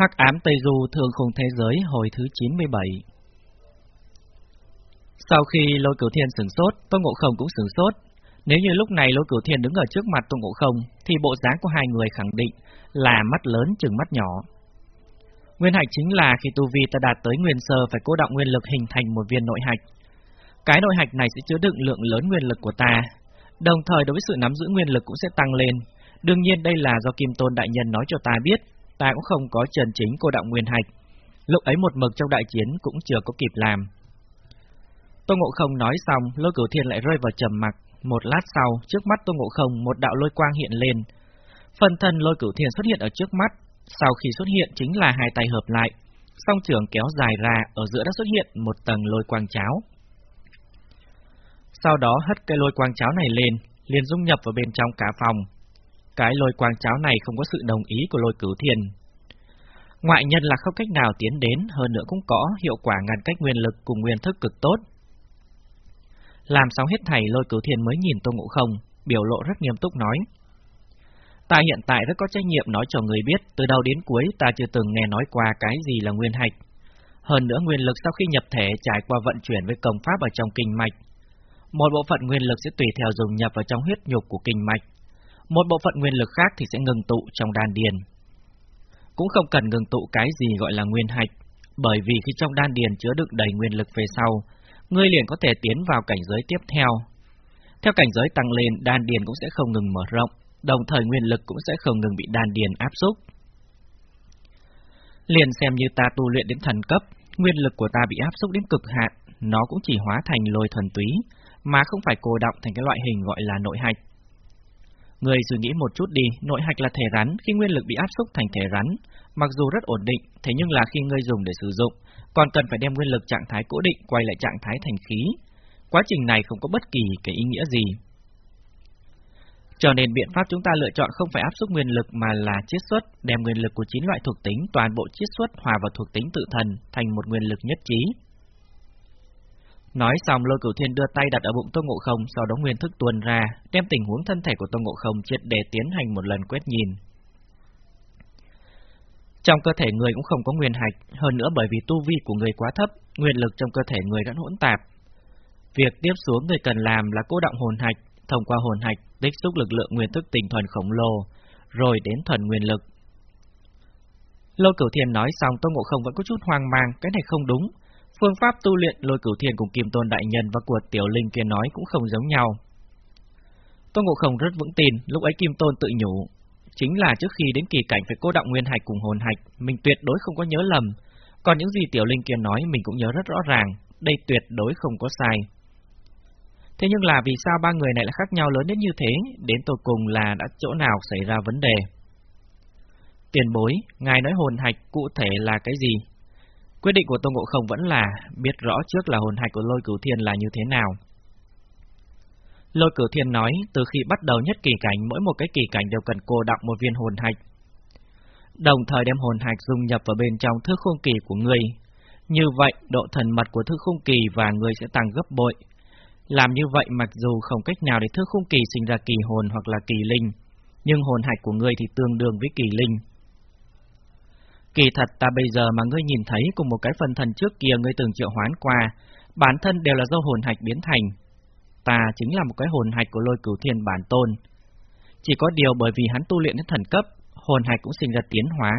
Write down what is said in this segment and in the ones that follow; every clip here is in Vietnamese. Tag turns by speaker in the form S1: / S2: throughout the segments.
S1: Hắc ám Tây Du thường khung thế giới hồi thứ 97 Sau khi lôi cửu thiên sửng sốt, Tôn Ngộ Không cũng sửng sốt. Nếu như lúc này lôi cửu thiên đứng ở trước mặt Tôn Ngộ Không, thì bộ dáng của hai người khẳng định là mắt lớn chừng mắt nhỏ. Nguyên hạch chính là khi tu vi ta đạt tới nguyên sơ phải cố động nguyên lực hình thành một viên nội hạch. Cái nội hạch này sẽ chứa đựng lượng lớn nguyên lực của ta, đồng thời đối với sự nắm giữ nguyên lực cũng sẽ tăng lên. Đương nhiên đây là do Kim Tôn Đại Nhân nói cho ta biết, ta cũng không có trần chính cô động nguyên hạch. Lúc ấy một mực trong đại chiến cũng chưa có kịp làm. Tô Ngộ Không nói xong, lôi cửu thiên lại rơi vào trầm mặc. Một lát sau, trước mắt Tô Ngộ Không một đạo lôi quang hiện lên. Phần thân lôi cửu thiên xuất hiện ở trước mắt, sau khi xuất hiện chính là hai tay hợp lại, song trường kéo dài ra, ở giữa đã xuất hiện một tầng lôi quang cháo. Sau đó hất cây lôi quang cháo này lên, liền dung nhập vào bên trong cả phòng. Cái lôi quang cháo này không có sự đồng ý của lôi cửu thiên. Ngoại nhân là không cách nào tiến đến, hơn nữa cũng có hiệu quả ngăn cách nguyên lực cùng nguyên thức cực tốt. Làm xong hết thầy lôi cửu thiên mới nhìn Tô Ngộ Không, biểu lộ rất nghiêm túc nói. Ta hiện tại rất có trách nhiệm nói cho người biết, từ đầu đến cuối ta chưa từng nghe nói qua cái gì là nguyên hạch. Hơn nữa nguyên lực sau khi nhập thể trải qua vận chuyển với công pháp ở trong kinh mạch. Một bộ phận nguyên lực sẽ tùy theo dùng nhập vào trong huyết nhục của kinh mạch. Một bộ phận nguyên lực khác thì sẽ ngừng tụ trong đan điền. Cũng không cần ngừng tụ cái gì gọi là nguyên hạch, bởi vì khi trong đan điền chứa đựng đầy nguyên lực về sau, ngươi liền có thể tiến vào cảnh giới tiếp theo. Theo cảnh giới tăng lên, đan điền cũng sẽ không ngừng mở rộng, đồng thời nguyên lực cũng sẽ không ngừng bị đan điền áp xúc. Liền xem như ta tu luyện đến thần cấp, nguyên lực của ta bị áp xúc đến cực hạn, nó cũng chỉ hóa thành lôi thần túy, mà không phải cô động thành cái loại hình gọi là nội hạch. Người suy nghĩ một chút đi, nội hạch là thể rắn, khi nguyên lực bị áp xúc thành thể rắn, mặc dù rất ổn định, thế nhưng là khi ngươi dùng để sử dụng, còn cần phải đem nguyên lực trạng thái cố định quay lại trạng thái thành khí. Quá trình này không có bất kỳ cái ý nghĩa gì. Cho nên biện pháp chúng ta lựa chọn không phải áp suất nguyên lực mà là chiết xuất, đem nguyên lực của chín loại thuộc tính toàn bộ chiết xuất hòa vào thuộc tính tự thần thành một nguyên lực nhất trí. Nói xong lôi cửu thiên đưa tay đặt ở bụng Tô Ngộ Không, sau đó nguyên thức tuôn ra, đem tình huống thân thể của Tô Ngộ Không triệt để tiến hành một lần quét nhìn. Trong cơ thể người cũng không có nguyên hạch, hơn nữa bởi vì tu vi của người quá thấp, nguyên lực trong cơ thể người rất hỗn tạp. Việc tiếp xuống người cần làm là cố động hồn hạch, thông qua hồn hạch tích xúc lực lượng nguyên thức tinh thuần khổng lồ, rồi đến thuần nguyên lực. Lôi Cửu Thiên nói xong, Tô Ngộ Không vẫn có chút hoang mang, cái này không đúng. Phương pháp tu luyện Lôi Cửu thiền cùng Kim Tôn Đại Nhân và của Tiểu Linh kia nói cũng không giống nhau. Tôn Ngộ Không rất vững tin, lúc ấy Kim Tôn tự nhủ, chính là trước khi đến kỳ cảnh phải cố động nguyên hạch cùng hồn hạch, mình tuyệt đối không có nhớ lầm. Còn những gì Tiểu Linh kia nói mình cũng nhớ rất rõ ràng, đây tuyệt đối không có sai. Thế nhưng là vì sao ba người này lại khác nhau lớn đến như thế, đến tổ cùng là đã chỗ nào xảy ra vấn đề? Tiền bối, ngài nói hồn hạch cụ thể là cái gì? Quyết định của Tô Ngộ Không vẫn là biết rõ trước là hồn hạch của lôi cửu thiên là như thế nào. Lôi cửu thiên nói, từ khi bắt đầu nhất kỳ cảnh, mỗi một cái kỳ cảnh đều cần cô đọng một viên hồn hạch. Đồng thời đem hồn hạch dung nhập vào bên trong thức khung kỳ của người. Như vậy, độ thần mật của thức khung kỳ và người sẽ tăng gấp bội. Làm như vậy mặc dù không cách nào để thức khung kỳ sinh ra kỳ hồn hoặc là kỳ linh, nhưng hồn hạch của người thì tương đương với kỳ linh. Kỳ thật ta bây giờ mà ngươi nhìn thấy cùng một cái phần thần trước kia ngươi từng triệu hoán qua, bản thân đều là do hồn hạch biến thành. Ta chính là một cái hồn hạch của lôi cửu thiên bản tôn. Chỉ có điều bởi vì hắn tu luyện đến thần cấp, hồn hạch cũng sinh ra tiến hóa,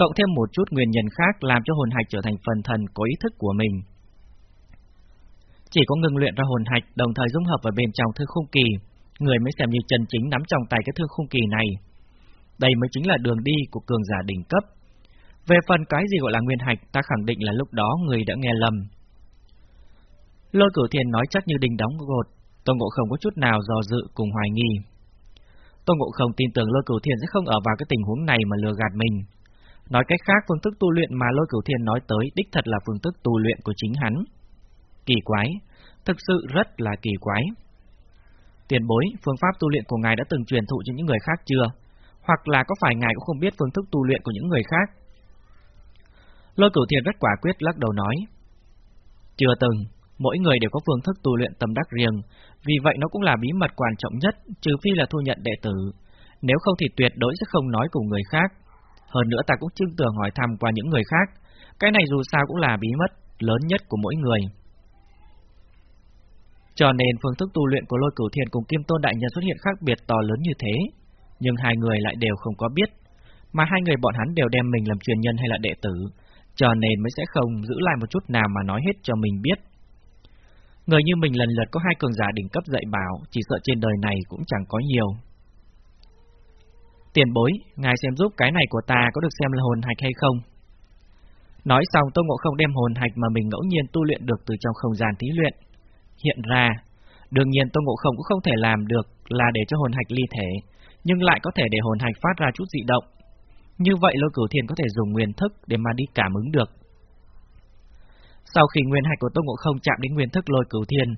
S1: cộng thêm một chút nguyên nhân khác làm cho hồn hạch trở thành phần thần có ý thức của mình. Chỉ có ngừng luyện ra hồn hạch đồng thời dung hợp vào bên trong thư khung kỳ, người mới xem như chân chính nắm trong tay cái thư khung kỳ này. Đây mới chính là đường đi của cường giả đỉnh cấp. Về phần cái gì gọi là nguyên hạch, ta khẳng định là lúc đó người đã nghe lầm. Lôi cửu thiền nói chắc như đình đóng gột, tôn Ngộ không có chút nào do dự cùng hoài nghi. tôn Ngộ không tin tưởng lôi cửu thiên sẽ không ở vào cái tình huống này mà lừa gạt mình. Nói cách khác, phương thức tu luyện mà lôi cửu thiên nói tới đích thật là phương thức tu luyện của chính hắn. Kỳ quái, thực sự rất là kỳ quái. Tiền bối, phương pháp tu luyện của ngài đã từng truyền thụ cho những người khác chưa? Hoặc là có phải ngài cũng không biết phương thức tu luyện của những người khác? Lôi cửu thiền rất quả quyết lắc đầu nói. Chưa từng, mỗi người đều có phương thức tu luyện tâm đắc riêng, vì vậy nó cũng là bí mật quan trọng nhất, trừ phi là thu nhận đệ tử. Nếu không thì tuyệt đối sẽ không nói cùng người khác. Hơn nữa ta cũng chưa tưởng hỏi thăm qua những người khác, cái này dù sao cũng là bí mật lớn nhất của mỗi người. Cho nên phương thức tu luyện của lôi cửu thiền cùng kim tôn đại nhân xuất hiện khác biệt to lớn như thế, nhưng hai người lại đều không có biết, mà hai người bọn hắn đều đem mình làm truyền nhân hay là đệ tử, cho nên mới sẽ không giữ lại một chút nào mà nói hết cho mình biết. Người như mình lần lượt có hai cường giả đỉnh cấp dạy bảo, chỉ sợ trên đời này cũng chẳng có nhiều. Tiền bối, ngài xem giúp cái này của ta có được xem là hồn hạch hay không? Nói xong Tô Ngộ Không đem hồn hạch mà mình ngẫu nhiên tu luyện được từ trong không gian thí luyện. Hiện ra, đương nhiên Tô Ngộ Không cũng không thể làm được là để cho hồn hạch ly thể, nhưng lại có thể để hồn hạch phát ra chút dị động. Như vậy lôi cửu thiền có thể dùng nguyên thức để mà đi cảm ứng được. Sau khi nguyên hạch của Tô Ngộ Không chạm đến nguyên thức lôi cửu thiền,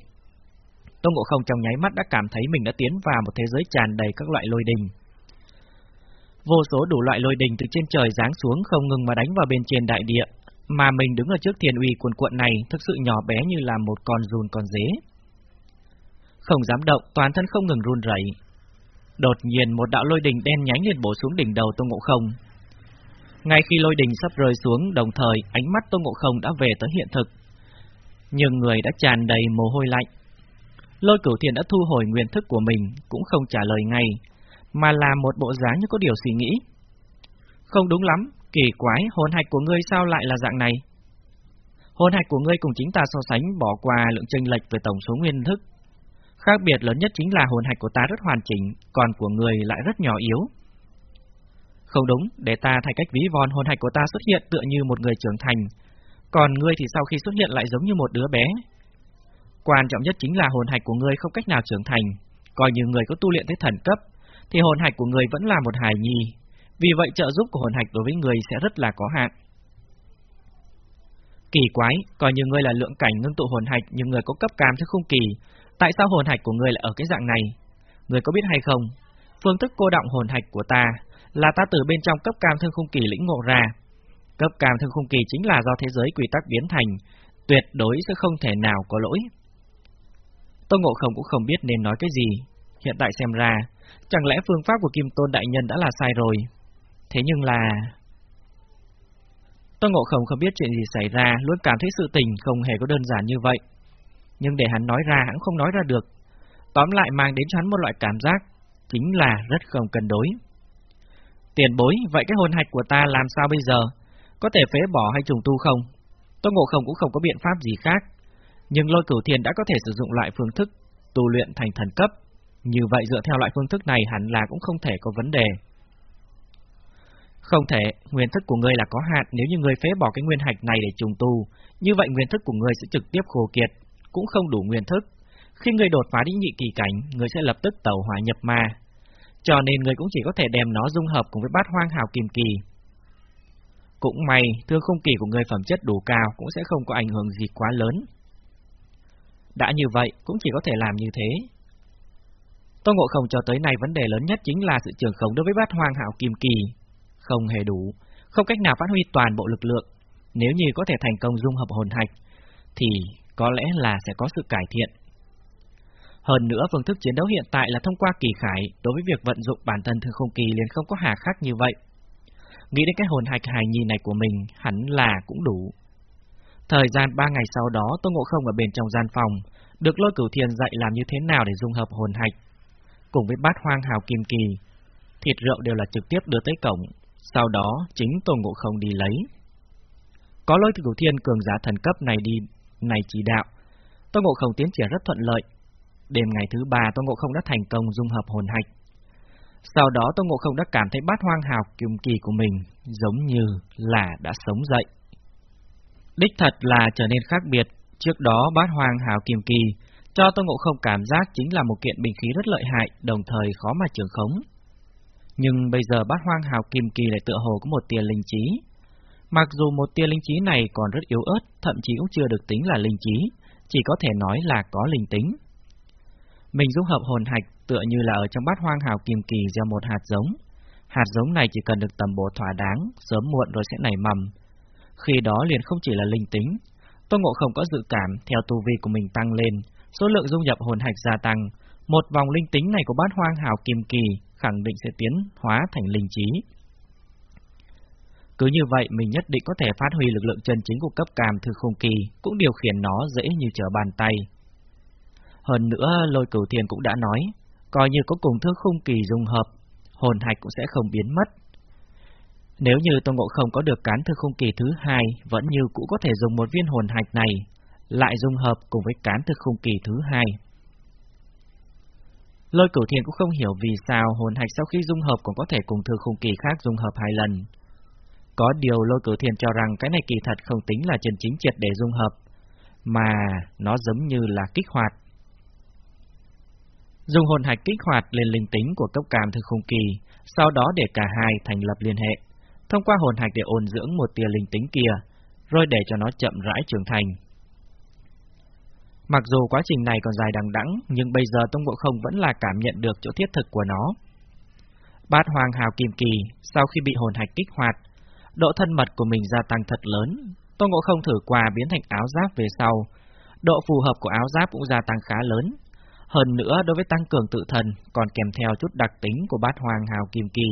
S1: Tô Ngộ Không trong nháy mắt đã cảm thấy mình đã tiến vào một thế giới tràn đầy các loại lôi đình. Vô số đủ loại lôi đình từ trên trời giáng xuống không ngừng mà đánh vào bên trên đại địa, mà mình đứng ở trước thiền uy cuồn cuộn này thực sự nhỏ bé như là một con run con dế. Không dám động, toàn thân không ngừng run rẩy. Đột nhiên một đạo lôi đình đen nhánh liền bổ xuống đỉnh đầu Tô Ngộ Không. Ngay khi lôi đình sắp rơi xuống, đồng thời ánh mắt Tô Ngộ Không đã về tới hiện thực. Nhưng người đã tràn đầy mồ hôi lạnh. Lôi cửu thiền đã thu hồi nguyên thức của mình, cũng không trả lời ngay, mà là một bộ dáng như có điều suy nghĩ. Không đúng lắm, kỳ quái, hồn hạch của ngươi sao lại là dạng này? Hồn hạch của ngươi cùng chính ta so sánh bỏ qua lượng chênh lệch về tổng số nguyên thức. Khác biệt lớn nhất chính là hồn hạch của ta rất hoàn chỉnh, còn của người lại rất nhỏ yếu. Không đúng, để ta thay cách ví von hồn hạch của ta xuất hiện tựa như một người trưởng thành, còn ngươi thì sau khi xuất hiện lại giống như một đứa bé. Quan trọng nhất chính là hồn hạch của ngươi không cách nào trưởng thành, coi như người có tu luyện tới thần cấp, thì hồn hạch của người vẫn là một hài nhi, vì vậy trợ giúp của hồn hạch đối với người sẽ rất là có hạn. Kỳ quái, coi như ngươi là lượng cảnh ngưng tụ hồn hạch nhưng người có cấp cam thứ không kỳ, tại sao hồn hạch của ngươi lại ở cái dạng này? Người có biết hay không? Phương thức cô động hồn hạch của ta là ta từ bên trong cấp cam thương khung kỳ lĩnh ngộ ra. Cấp cam thương khung kỳ chính là do thế giới quy tắc biến thành, tuyệt đối sẽ không thể nào có lỗi. Tô Ngộ Không cũng không biết nên nói cái gì. Hiện tại xem ra, chẳng lẽ phương pháp của Kim Tôn Đại Nhân đã là sai rồi? Thế nhưng là... Tô Ngộ Không không biết chuyện gì xảy ra, luôn cảm thấy sự tình không hề có đơn giản như vậy. Nhưng để hắn nói ra, hắn không nói ra được. Tóm lại mang đến cho hắn một loại cảm giác, chính là rất không cân đối. Tiền bối, vậy cái hồn hạch của ta làm sao bây giờ? Có thể phế bỏ hay trùng tu không? Tô Ngộ Không cũng không có biện pháp gì khác. Nhưng lôi cửu thiền đã có thể sử dụng lại phương thức tu luyện thành thần cấp. Như vậy dựa theo loại phương thức này hẳn là cũng không thể có vấn đề. Không thể, nguyên thức của ngươi là có hạn, nếu như ngươi phế bỏ cái nguyên hạch này để trùng tu, như vậy nguyên thức của ngươi sẽ trực tiếp khô kiệt, cũng không đủ nguyên thức. Khi ngươi đột phá đến nhị kỳ cảnh, ngươi sẽ lập tức tẩu hỏa nhập ma. Cho nên người cũng chỉ có thể đem nó dung hợp cùng với bát hoang hào kim kỳ. Cũng may, thương không kỳ của người phẩm chất đủ cao cũng sẽ không có ảnh hưởng gì quá lớn. Đã như vậy, cũng chỉ có thể làm như thế. Tô Ngộ Không cho tới nay vấn đề lớn nhất chính là sự trường khống đối với bát hoang hạo kim kỳ, không hề đủ, không cách nào phát huy toàn bộ lực lượng. Nếu như có thể thành công dung hợp hồn hạch, thì có lẽ là sẽ có sự cải thiện. Hơn nữa, phương thức chiến đấu hiện tại là thông qua kỳ khải, đối với việc vận dụng bản thân thương không kỳ liền không có hà khắc như vậy. Nghĩ đến cái hồn hạch hài nhi này của mình, hẳn là cũng đủ. Thời gian ba ngày sau đó, Tô Ngộ Không ở bên trong gian phòng, được lôi cửu thiền dạy làm như thế nào để dung hợp hồn hạch. Cùng với bát hoang hào kim kỳ, thịt rượu đều là trực tiếp đưa tới cổng, sau đó chính Tô Ngộ Không đi lấy. Có lôi cửu thiên cường giả thần cấp này đi này chỉ đạo, Tô Ngộ Không tiến triển rất thuận lợi. Đêm ngày thứ ba Tô Ngộ Không đã thành công dung hợp hồn hạch. Sau đó Tô Ngộ Không đã cảm thấy bát hoang hào Kiềm kỳ của mình giống như là đã sống dậy. Đích thật là trở nên khác biệt, trước đó bát hoang hào Kiềm kỳ cho Tô Ngộ Không cảm giác chính là một kiện bình khí rất lợi hại, đồng thời khó mà trường khống. Nhưng bây giờ bát hoang hào kim kỳ lại tựa hồ có một tia linh trí. Mặc dù một tia linh trí này còn rất yếu ớt, thậm chí cũng chưa được tính là linh trí, chỉ có thể nói là có linh tính. Mình dung hợp hồn hạch tựa như là ở trong bát hoang hào kim kỳ gieo một hạt giống. Hạt giống này chỉ cần được tầm bổ thỏa đáng, sớm muộn rồi sẽ nảy mầm. Khi đó liền không chỉ là linh tính, Tô Ngộ không có dự cảm theo tu vi của mình tăng lên, số lượng dung nhập hồn hạch gia tăng, một vòng linh tính này của bát hoang hào kim kỳ khẳng định sẽ tiến hóa thành linh trí. Cứ như vậy mình nhất định có thể phát huy lực lượng chân chính của cấp càm thư không kỳ, cũng điều khiển nó dễ như trở bàn tay. Hơn nữa, lôi cửu thiền cũng đã nói, coi như có cùng thư khung kỳ dùng hợp, hồn hạch cũng sẽ không biến mất. Nếu như Tô Ngộ Không có được cán thư khung kỳ thứ hai, vẫn như cũ có thể dùng một viên hồn hạch này, lại dung hợp cùng với cán thư khung kỳ thứ hai. Lôi cửu thiền cũng không hiểu vì sao hồn hạch sau khi dung hợp còn có thể cùng thư khung kỳ khác dung hợp hai lần. Có điều lôi cửu thiền cho rằng cái này kỳ thật không tính là chân chính triệt để dung hợp, mà nó giống như là kích hoạt. Dùng hồn hạch kích hoạt lên linh tính của cấp cam thư không kỳ, sau đó để cả hai thành lập liên hệ, thông qua hồn hạch để ôn dưỡng một tia linh tính kia, rồi để cho nó chậm rãi trưởng thành. Mặc dù quá trình này còn dài đằng đẵng, nhưng bây giờ Tông ngộ Không vẫn là cảm nhận được chỗ thiết thực của nó. Bát Hoàng Hào Kim Kỳ, sau khi bị hồn hạch kích hoạt, độ thân mật của mình gia tăng thật lớn. Tông Ngộ Không thử qua biến thành áo giáp về sau, độ phù hợp của áo giáp cũng gia tăng khá lớn. Hơn nữa, đối với tăng cường tự thần, còn kèm theo chút đặc tính của bát hoàng hào kim kỳ.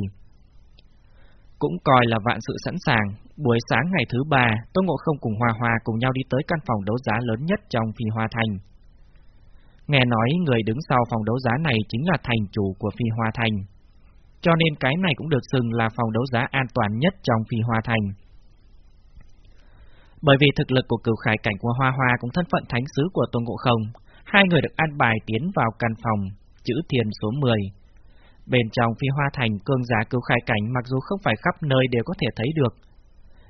S1: Cũng coi là vạn sự sẵn sàng, buổi sáng ngày thứ ba, Tôn Ngộ Không cùng Hoa Hoa cùng nhau đi tới căn phòng đấu giá lớn nhất trong Phi Hoa Thành. Nghe nói người đứng sau phòng đấu giá này chính là thành chủ của Phi Hoa Thành cho nên cái này cũng được xưng là phòng đấu giá an toàn nhất trong phi hoa thành. Bởi vì thực lực của cửu khải cảnh của Hoa Hoa cũng thân phận thánh sứ của Tôn Ngộ Không, hai người được an bài tiến vào căn phòng, chữ thiền số 10. Bên trong phi hoa thành, cương giá cứu khai cảnh mặc dù không phải khắp nơi đều có thể thấy được,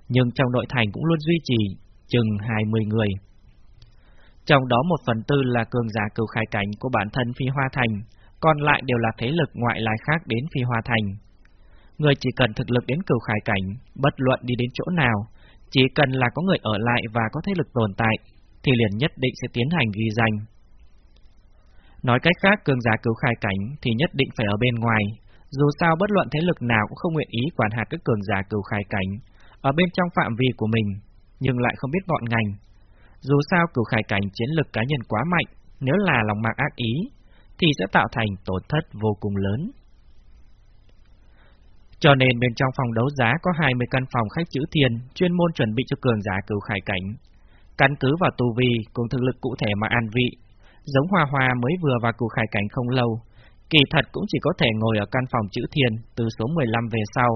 S1: nhưng trong nội thành cũng luôn duy trì chừng 20 người. Trong đó một phần tư là cường giả cửu khai cảnh của bản thân phi hoa thành, còn lại đều là thế lực ngoại lai khác đến phi hoa thành. Người chỉ cần thực lực đến cửu khải cảnh, bất luận đi đến chỗ nào, chỉ cần là có người ở lại và có thế lực tồn tại, thì liền nhất định sẽ tiến hành ghi danh. Nói cách khác, cường giả cứu khai cảnh thì nhất định phải ở bên ngoài, dù sao bất luận thế lực nào cũng không nguyện ý quản hạt các cường giả cứu khai cảnh, ở bên trong phạm vi của mình, nhưng lại không biết gọn ngành. Dù sao cửu khải cảnh chiến lực cá nhân quá mạnh, nếu là lòng mạc ác ý, thì sẽ tạo thành tổn thất vô cùng lớn. Cho nên bên trong phòng đấu giá có 20 căn phòng khách chữ tiền chuyên môn chuẩn bị cho cường giả cửu khải cảnh. Căn cứ vào tu vi cùng thực lực cụ thể mà an vị, giống Hoa Hoa mới vừa vào cửu khải cảnh không lâu, kỳ thật cũng chỉ có thể ngồi ở căn phòng chữ thiền từ số 15 về sau.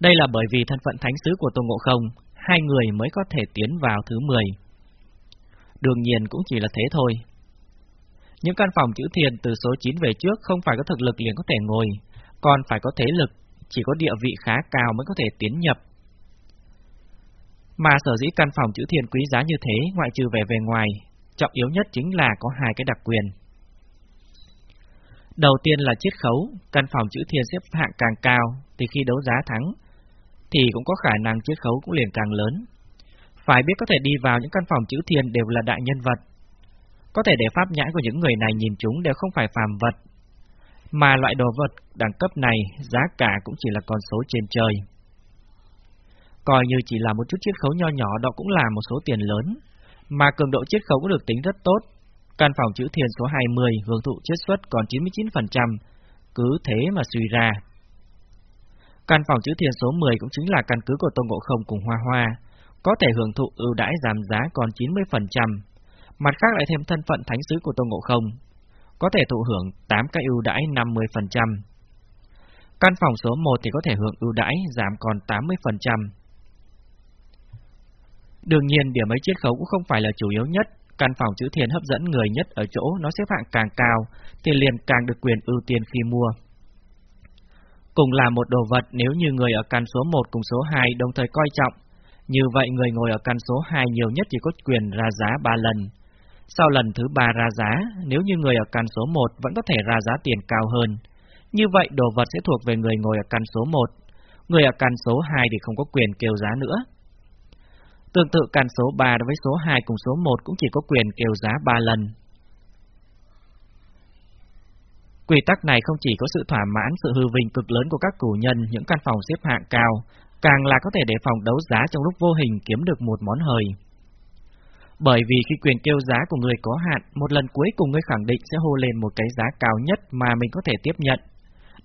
S1: Đây là bởi vì thân phận thánh sứ của Tôn Ngộ Không, hai người mới có thể tiến vào thứ 10. Đương nhiên cũng chỉ là thế thôi, những căn phòng chữ thiền từ số 9 về trước không phải có thực lực liền có thể ngồi, còn phải có thế lực, chỉ có địa vị khá cao mới có thể tiến nhập. Mà sở dĩ căn phòng chữ thiền quý giá như thế, ngoại trừ về về ngoài, trọng yếu nhất chính là có hai cái đặc quyền. Đầu tiên là chiết khấu, căn phòng chữ thiền xếp hạng càng cao, thì khi đấu giá thắng, thì cũng có khả năng chiết khấu cũng liền càng lớn. Phải biết có thể đi vào những căn phòng chữ thiền đều là đại nhân vật, có thể để pháp nhãn của những người này nhìn chúng đều không phải phàm vật, mà loại đồ vật đẳng cấp này giá cả cũng chỉ là con số trên trời. Coi như chỉ là một chút chiết khấu nho nhỏ đó cũng là một số tiền lớn, mà cường độ chiết khấu cũng được tính rất tốt. Căn phòng chữ thiền số 20 hưởng thụ chiết xuất còn 99%, cứ thế mà suy ra. Căn phòng chữ thiền số 10 cũng chính là căn cứ của Tôn Ngộ Không cùng Hoa Hoa, có thể hưởng thụ ưu đãi giảm giá còn 90%, Mặt khác lại thêm thân phận thánh sứ của Tôn Ngộ Không, có thể thụ hưởng 8 cái ưu đãi 50%. Căn phòng số 1 thì có thể hưởng ưu đãi giảm còn 80%. Đương nhiên, điểm ấy chiết khấu cũng không phải là chủ yếu nhất. Căn phòng chữ thiền hấp dẫn người nhất ở chỗ nó xếp hạng càng cao, thì liền càng được quyền ưu tiên khi mua. Cùng là một đồ vật nếu như người ở căn số 1 cùng số 2 đồng thời coi trọng, như vậy người ngồi ở căn số 2 nhiều nhất chỉ có quyền ra giá 3 lần, sau lần thứ ba ra giá, nếu như người ở căn số 1 vẫn có thể ra giá tiền cao hơn, như vậy đồ vật sẽ thuộc về người ngồi ở căn số 1, người ở căn số 2 thì không có quyền kêu giá nữa. Tương tự căn số 3 đối với số 2 cùng số 1 cũng chỉ có quyền kêu giá 3 lần. Quy tắc này không chỉ có sự thỏa mãn sự hư vinh cực lớn của các cử nhân những căn phòng xếp hạng cao, càng là có thể để phòng đấu giá trong lúc vô hình kiếm được một món hời. Bởi vì khi quyền kêu giá của người có hạn, một lần cuối cùng người khẳng định sẽ hô lên một cái giá cao nhất mà mình có thể tiếp nhận,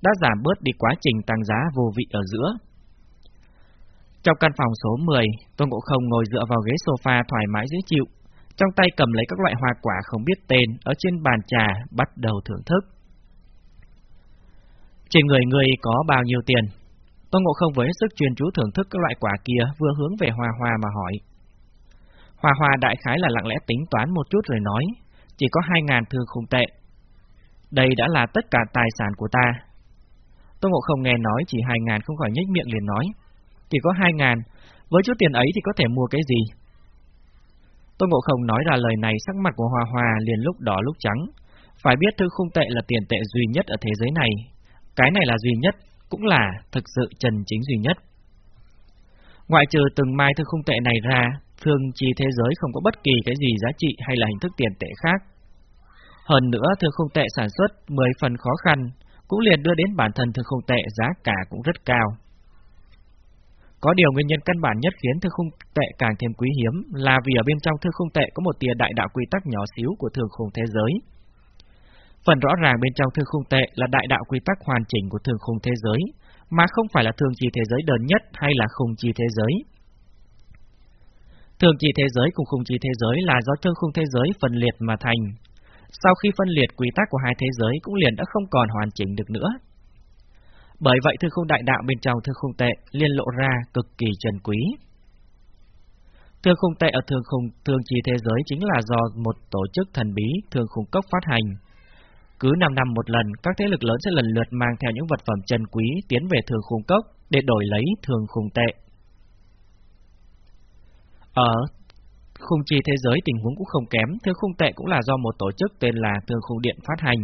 S1: đã giảm bớt đi quá trình tăng giá vô vị ở giữa. Trong căn phòng số 10, Tôn Ngộ Không ngồi dựa vào ghế sofa thoải mái dễ chịu, trong tay cầm lấy các loại hoa quả không biết tên ở trên bàn trà bắt đầu thưởng thức. Trên người người có bao nhiêu tiền? Tôn Ngộ Không với sức chuyên chú thưởng thức các loại quả kia vừa hướng về Hoa Hoa mà hỏi. Hoa Hoa đại khái là lặng lẽ tính toán một chút rồi nói, chỉ có hai ngàn thương khung tệ. Đây đã là tất cả tài sản của ta. Tôn Ngộ Không nghe nói chỉ hai ngàn không khỏi nhếch miệng liền nói, chỉ có hai ngàn, với chút tiền ấy thì có thể mua cái gì? Tôn Ngộ Không nói ra lời này sắc mặt của hòa hòa liền lúc đỏ lúc trắng. Phải biết thứ khung tệ là tiền tệ duy nhất ở thế giới này. Cái này là duy nhất, cũng là thực sự chân chính duy nhất. Ngoại trừ từng mai thứ khung tệ này ra, thường chi thế giới không có bất kỳ cái gì giá trị hay là hình thức tiền tệ khác. Hơn nữa, thứ khung tệ sản xuất 10 phần khó khăn, cũng liền đưa đến bản thân thư khung tệ giá cả cũng rất cao. Có điều nguyên nhân căn bản nhất khiến thư khung tệ càng thêm quý hiếm là vì ở bên trong thư khung tệ có một tia đại đạo quy tắc nhỏ xíu của thường khung thế giới. Phần rõ ràng bên trong thương khung tệ là đại đạo quy tắc hoàn chỉnh của thương khung thế giới, mà không phải là thường chi thế giới đơn nhất hay là khung chi thế giới. thường chi thế giới cùng khung chi thế giới là do thương khung thế giới phân liệt mà thành. Sau khi phân liệt quy tắc của hai thế giới cũng liền đã không còn hoàn chỉnh được nữa. Bởi vậy thương khung đại đạo bên trong thương khung tệ liên lộ ra cực kỳ trần quý. Thương khung tệ ở thương khung thương chi thế giới chính là do một tổ chức thần bí thương khung cốc phát hành. Cứ 5 năm một lần, các thế lực lớn sẽ lần lượt mang theo những vật phẩm trần quý tiến về thương khung cốc để đổi lấy thương khung tệ. Ở khung chi thế giới tình huống cũng không kém, thương khung tệ cũng là do một tổ chức tên là Thương khung điện phát hành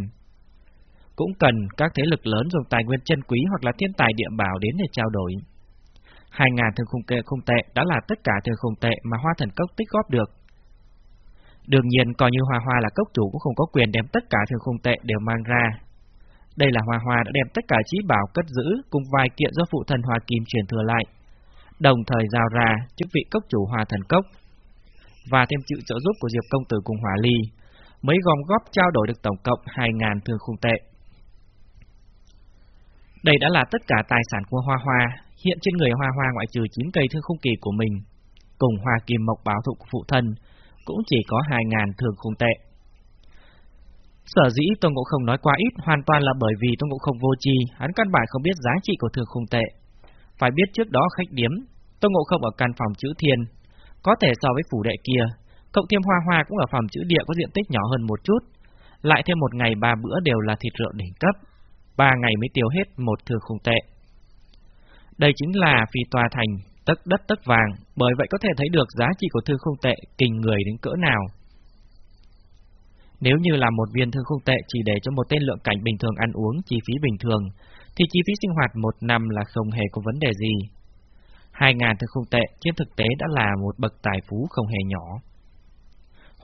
S1: cũng cần các thế lực lớn dùng tài nguyên chân quý hoặc là thiên tài địa bảo đến để trao đổi. Hai ngàn thương khung kệ không tệ đã là tất cả thương khung tệ mà Hoa Thần Cốc tích góp được. Đương nhiên, coi như Hoa Hoa là cốc chủ cũng không có quyền đem tất cả thương khung tệ đều mang ra. Đây là Hoa Hoa đã đem tất cả trí bảo cất giữ cùng vài kiện do phụ thần Hoa Kim truyền thừa lại, đồng thời giao ra chức vị cốc chủ Hoa Thần Cốc, và thêm chịu trợ giúp của Diệp Công Tử cùng Hỏa Ly, mới gom góp trao đổi được tổng cộng 2.000 thương khung tệ. Đây đã là tất cả tài sản của Hoa Hoa, hiện trên người Hoa Hoa ngoại trừ 9 cây thương khung kỳ của mình, cùng Hoa Kim Mộc báo thụ của phụ thân, cũng chỉ có 2.000 thường khung tệ. Sở dĩ Tôn Ngộ Không nói quá ít hoàn toàn là bởi vì Tôn Ngộ Không vô tri, hắn căn bản không biết giá trị của thường khung tệ. Phải biết trước đó khách điếm, Tôn Ngộ Không ở căn phòng chữ thiên, có thể so với phủ đệ kia, cộng thêm Hoa Hoa cũng ở phòng chữ địa có diện tích nhỏ hơn một chút, lại thêm một ngày ba bữa đều là thịt rượu đỉnh cấp ba ngày mới tiêu hết một thừa khung tệ. Đây chính là phi tòa thành, tất đất tất vàng, bởi vậy có thể thấy được giá trị của thư khung tệ kinh người đến cỡ nào. Nếu như là một viên thư khung tệ chỉ để cho một tên lượng cảnh bình thường ăn uống chi phí bình thường, thì chi phí sinh hoạt một năm là không hề có vấn đề gì. Hai ngàn thư khung tệ trên thực tế đã là một bậc tài phú không hề nhỏ.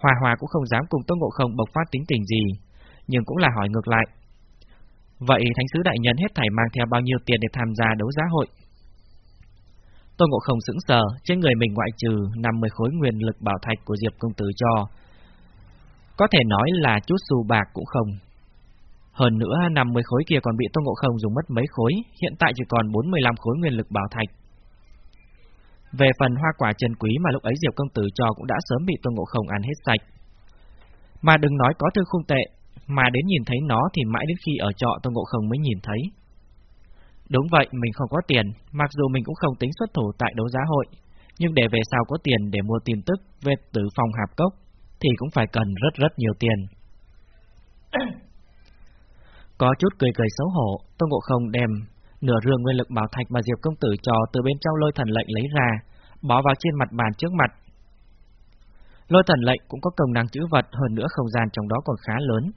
S1: Hòa Hòa cũng không dám cùng Tôn Ngộ Không bộc phát tính tình gì, nhưng cũng là hỏi ngược lại, Vậy Thánh sứ đại nhân hết thảy mang theo bao nhiêu tiền để tham gia đấu giá hội? Tôn Ngộ Không sững sờ, trên người mình ngoại trừ 50 khối nguyên lực bảo thạch của Diệp công tử cho. Có thể nói là chút xu bạc cũng không. Hơn nữa 50 khối kia còn bị Tôn Ngộ Không dùng mất mấy khối, hiện tại chỉ còn 45 khối nguyên lực bảo thạch. Về phần hoa quả trần quý mà lúc ấy Diệp công tử cho cũng đã sớm bị Tôn Ngộ Không ăn hết sạch. Mà đừng nói có thư khung tệ, mà đến nhìn thấy nó thì mãi đến khi ở trọ Tô Ngộ Không mới nhìn thấy. Đúng vậy, mình không có tiền, mặc dù mình cũng không tính xuất thủ tại đấu giá hội, nhưng để về sau có tiền để mua tin tức về tử phòng hạp cốc, thì cũng phải cần rất rất nhiều tiền. có chút cười cười xấu hổ, Tô Ngộ Không đem nửa rương nguyên lực bảo thạch mà Diệp Công Tử cho từ bên trong lôi thần lệnh lấy ra, bỏ vào trên mặt bàn trước mặt. Lôi thần lệnh cũng có công năng chữ vật hơn nữa không gian trong đó còn khá lớn,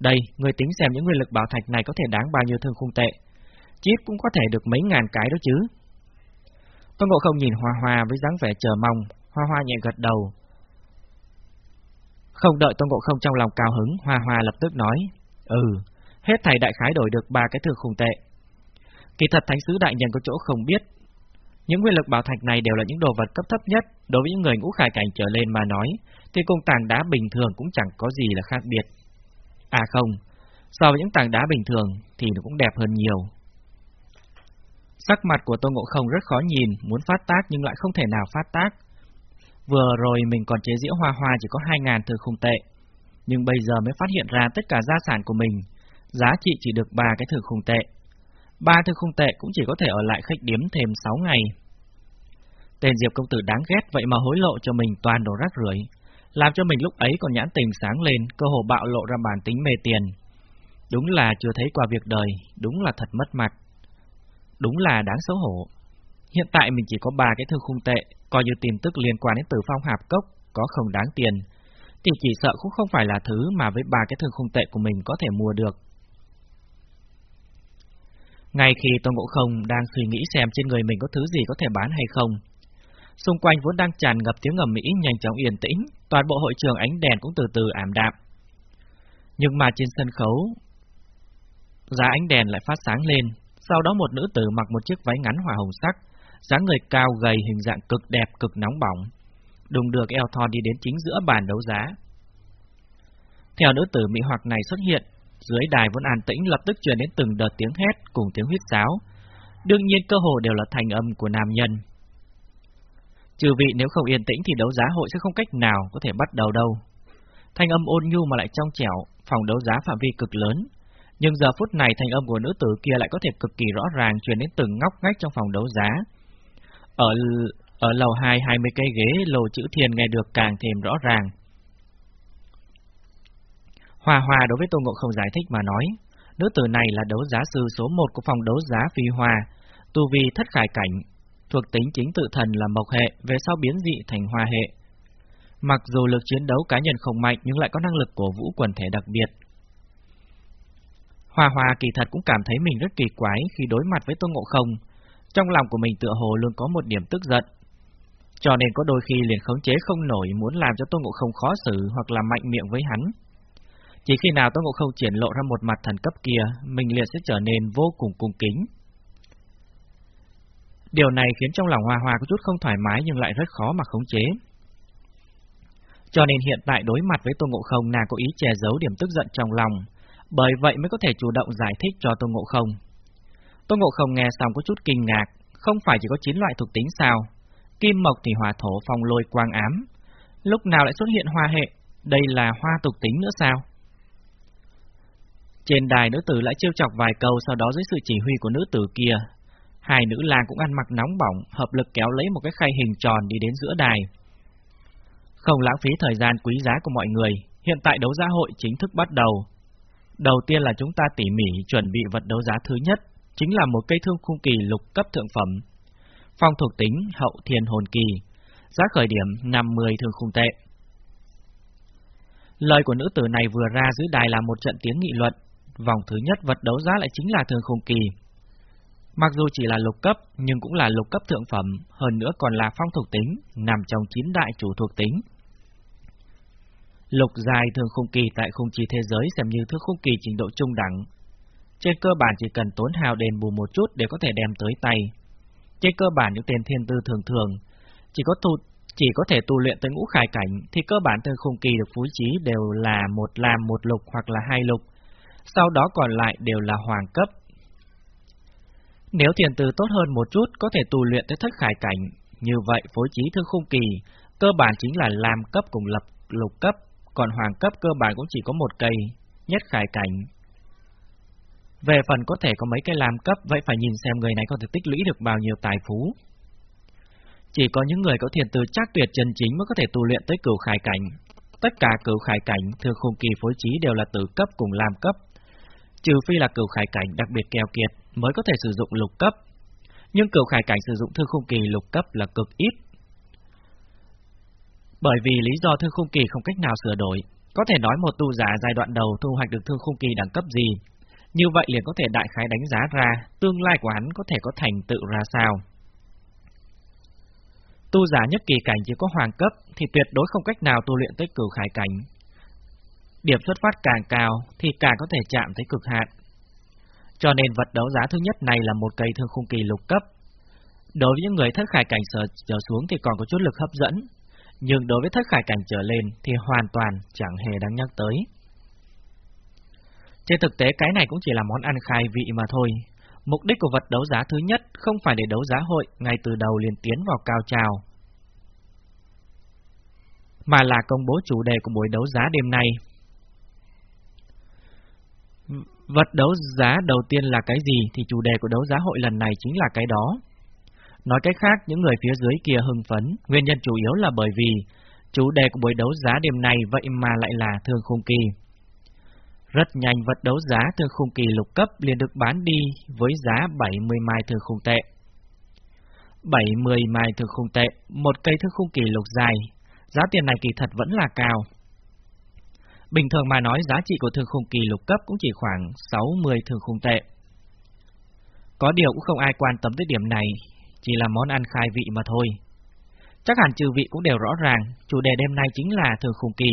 S1: đây, người tính xem những nguyên lực bảo thạch này có thể đáng bao nhiêu thương khung tệ. Chip cũng có thể được mấy ngàn cái đó chứ. Tôn Ngộ Không nhìn Hoa Hoa với dáng vẻ chờ mong, Hoa Hoa nhẹ gật đầu. Không đợi Tôn Ngộ Không trong lòng cao hứng, Hoa Hoa lập tức nói, Ừ, hết thầy đại khái đổi được ba cái thương khung tệ. Kỳ thật Thánh Sứ Đại Nhân có chỗ không biết. Những nguyên lực bảo thạch này đều là những đồ vật cấp thấp nhất, đối với những người ngũ khải cảnh trở lên mà nói, thì cùng tảng đá bình thường cũng chẳng có gì là khác biệt. À không, so với những tảng đá bình thường thì nó cũng đẹp hơn nhiều. Sắc mặt của Tô Ngộ Không rất khó nhìn, muốn phát tác nhưng lại không thể nào phát tác. Vừa rồi mình còn chế giễu hoa hoa chỉ có 2.000 thừa khung tệ, nhưng bây giờ mới phát hiện ra tất cả gia sản của mình, giá trị chỉ được ba cái thừa khung tệ. Ba thừa khung tệ cũng chỉ có thể ở lại khách điếm thêm 6 ngày. Tên Diệp công tử đáng ghét vậy mà hối lộ cho mình toàn đồ rác rưởi, làm cho mình lúc ấy còn nhãn tình sáng lên, cơ hồ bạo lộ ra bản tính mê tiền. Đúng là chưa thấy qua việc đời, đúng là thật mất mặt. Đúng là đáng xấu hổ. Hiện tại mình chỉ có ba cái thư khung tệ, coi như tin tức liên quan đến tử phong hạp cốc, có không đáng tiền, thì chỉ sợ cũng không phải là thứ mà với ba cái thư khung tệ của mình có thể mua được. Ngay khi Tôn Ngộ Không đang suy nghĩ xem trên người mình có thứ gì có thể bán hay không, xung quanh vốn đang tràn ngập tiếng ngầm mỹ nhanh chóng yên tĩnh, toàn bộ hội trường ánh đèn cũng từ từ ảm đạm. Nhưng mà trên sân khấu, giá ánh đèn lại phát sáng lên, sau đó một nữ tử mặc một chiếc váy ngắn hỏa hồng sắc, dáng người cao gầy hình dạng cực đẹp cực nóng bỏng, đùng được eo thon đi đến chính giữa bàn đấu giá. Theo nữ tử mỹ hoặc này xuất hiện, dưới đài vốn an tĩnh lập tức truyền đến từng đợt tiếng hét cùng tiếng huyết sáo. Đương nhiên cơ hồ đều là thành âm của nam nhân. Trừ vị nếu không yên tĩnh thì đấu giá hội sẽ không cách nào có thể bắt đầu đâu. Thanh âm ôn nhu mà lại trong trẻo, phòng đấu giá phạm vi cực lớn. Nhưng giờ phút này thanh âm của nữ tử kia lại có thể cực kỳ rõ ràng truyền đến từng ngóc ngách trong phòng đấu giá. Ở ở lầu 2 20 cây ghế lầu chữ thiền nghe được càng thêm rõ ràng. Hòa Hòa đối với Tô Ngộ không giải thích mà nói, nữ tử này là đấu giá sư số 1 của phòng đấu giá Phi Hòa, tu vi thất khải cảnh, thuộc tính chính tự thần là mộc hệ, về sau biến dị thành hoa hệ. Mặc dù lực chiến đấu cá nhân không mạnh nhưng lại có năng lực cổ vũ quần thể đặc biệt. Hòa Hòa kỳ thật cũng cảm thấy mình rất kỳ quái khi đối mặt với Tô Ngộ Không. Trong lòng của mình tựa hồ luôn có một điểm tức giận. Cho nên có đôi khi liền khống chế không nổi muốn làm cho Tô Ngộ Không khó xử hoặc là mạnh miệng với hắn. Chỉ khi nào Tô Ngộ Không triển lộ ra một mặt thần cấp kia, mình liền sẽ trở nên vô cùng cung kính. Điều này khiến trong lòng Hoa Hoa có chút không thoải mái nhưng lại rất khó mà khống chế. Cho nên hiện tại đối mặt với Tô Ngộ Không nàng có ý che giấu điểm tức giận trong lòng, bởi vậy mới có thể chủ động giải thích cho Tô Ngộ Không. Tô Ngộ Không nghe xong có chút kinh ngạc, không phải chỉ có 9 loại thuộc tính sao? Kim mộc thì hỏa thổ phong lôi quang ám. Lúc nào lại xuất hiện hoa hệ, đây là hoa tục tính nữa sao? Trên đài nữ tử lại trêu chọc vài câu sau đó dưới sự chỉ huy của nữ tử kia, hai nữ lang cũng ăn mặc nóng bỏng, hợp lực kéo lấy một cái khay hình tròn đi đến giữa đài. Không lãng phí thời gian quý giá của mọi người, hiện tại đấu giá hội chính thức bắt đầu. Đầu tiên là chúng ta tỉ mỉ chuẩn bị vật đấu giá thứ nhất, chính là một cây thương khung kỳ lục cấp thượng phẩm. Phong thuộc tính hậu thiên hồn kỳ, giá khởi điểm 50 thương khung tệ. Lời của nữ tử này vừa ra dưới đài là một trận tiếng nghị luận, Vòng thứ nhất vật đấu giá lại chính là thương khung kỳ. Mặc dù chỉ là lục cấp, nhưng cũng là lục cấp thượng phẩm, hơn nữa còn là phong thuộc tính, nằm trong chín đại chủ thuộc tính. Lục dài thường khung kỳ tại khung chi thế giới xem như thước khung kỳ trình độ trung đẳng. Trên cơ bản chỉ cần tốn hào đền bù một chút để có thể đem tới tay. Trên cơ bản những tên thiên tư thường thường, chỉ có tu chỉ có thể tu luyện tới ngũ khải cảnh thì cơ bản thương khung kỳ được phú trí đều là một làm một lục hoặc là hai lục, sau đó còn lại đều là hoàng cấp. Nếu thiền từ tốt hơn một chút có thể tu luyện tới thất khải cảnh, như vậy phối trí thương khung kỳ, cơ bản chính là làm cấp cùng lập lục cấp, còn hoàng cấp cơ bản cũng chỉ có một cây, nhất khải cảnh. Về phần có thể có mấy cái làm cấp, vậy phải nhìn xem người này có thể tích lũy được bao nhiêu tài phú. Chỉ có những người có thiền từ chắc tuyệt chân chính mới có thể tu luyện tới cửu khải cảnh. Tất cả cửu khải cảnh, thường khung kỳ phối trí đều là tử cấp cùng làm cấp, trừ phi là cửu khải cảnh đặc biệt keo kiệt mới có thể sử dụng lục cấp. Nhưng cửu khải cảnh sử dụng thư khung kỳ lục cấp là cực ít. Bởi vì lý do thư khung kỳ không cách nào sửa đổi, có thể nói một tu giả giai đoạn đầu thu hoạch được thư khung kỳ đẳng cấp gì, như vậy liền có thể đại khái đánh giá ra tương lai của hắn có thể có thành tựu ra sao. Tu giả nhất kỳ cảnh chỉ có hoàng cấp thì tuyệt đối không cách nào tu luyện tới cửu khải cảnh, Điểm xuất phát càng cao thì càng có thể chạm tới cực hạn. Cho nên vật đấu giá thứ nhất này là một cây thương khung kỳ lục cấp. Đối với những người thất khải cảnh sở trở xuống thì còn có chút lực hấp dẫn, nhưng đối với thất khải cảnh trở lên thì hoàn toàn chẳng hề đáng nhắc tới. Trên thực tế cái này cũng chỉ là món ăn khai vị mà thôi. Mục đích của vật đấu giá thứ nhất không phải để đấu giá hội ngay từ đầu liền tiến vào cao trào, mà là công bố chủ đề của buổi đấu giá đêm nay. Vật đấu giá đầu tiên là cái gì thì chủ đề của đấu giá hội lần này chính là cái đó. Nói cách khác, những người phía dưới kia hưng phấn, nguyên nhân chủ yếu là bởi vì chủ đề của buổi đấu giá đêm nay vậy mà lại là thương khung kỳ. Rất nhanh vật đấu giá thương khung kỳ lục cấp liền được bán đi với giá 70 mai thương khung tệ. 70 mai thương khung tệ, một cây thương khung kỳ lục dài, giá tiền này kỳ thật vẫn là cao. Bình thường mà nói giá trị của thương khung kỳ lục cấp cũng chỉ khoảng 60 thương khung tệ. Có điều cũng không ai quan tâm tới điểm này, chỉ là món ăn khai vị mà thôi. Chắc hẳn trừ vị cũng đều rõ ràng, chủ đề đêm nay chính là thương khung kỳ.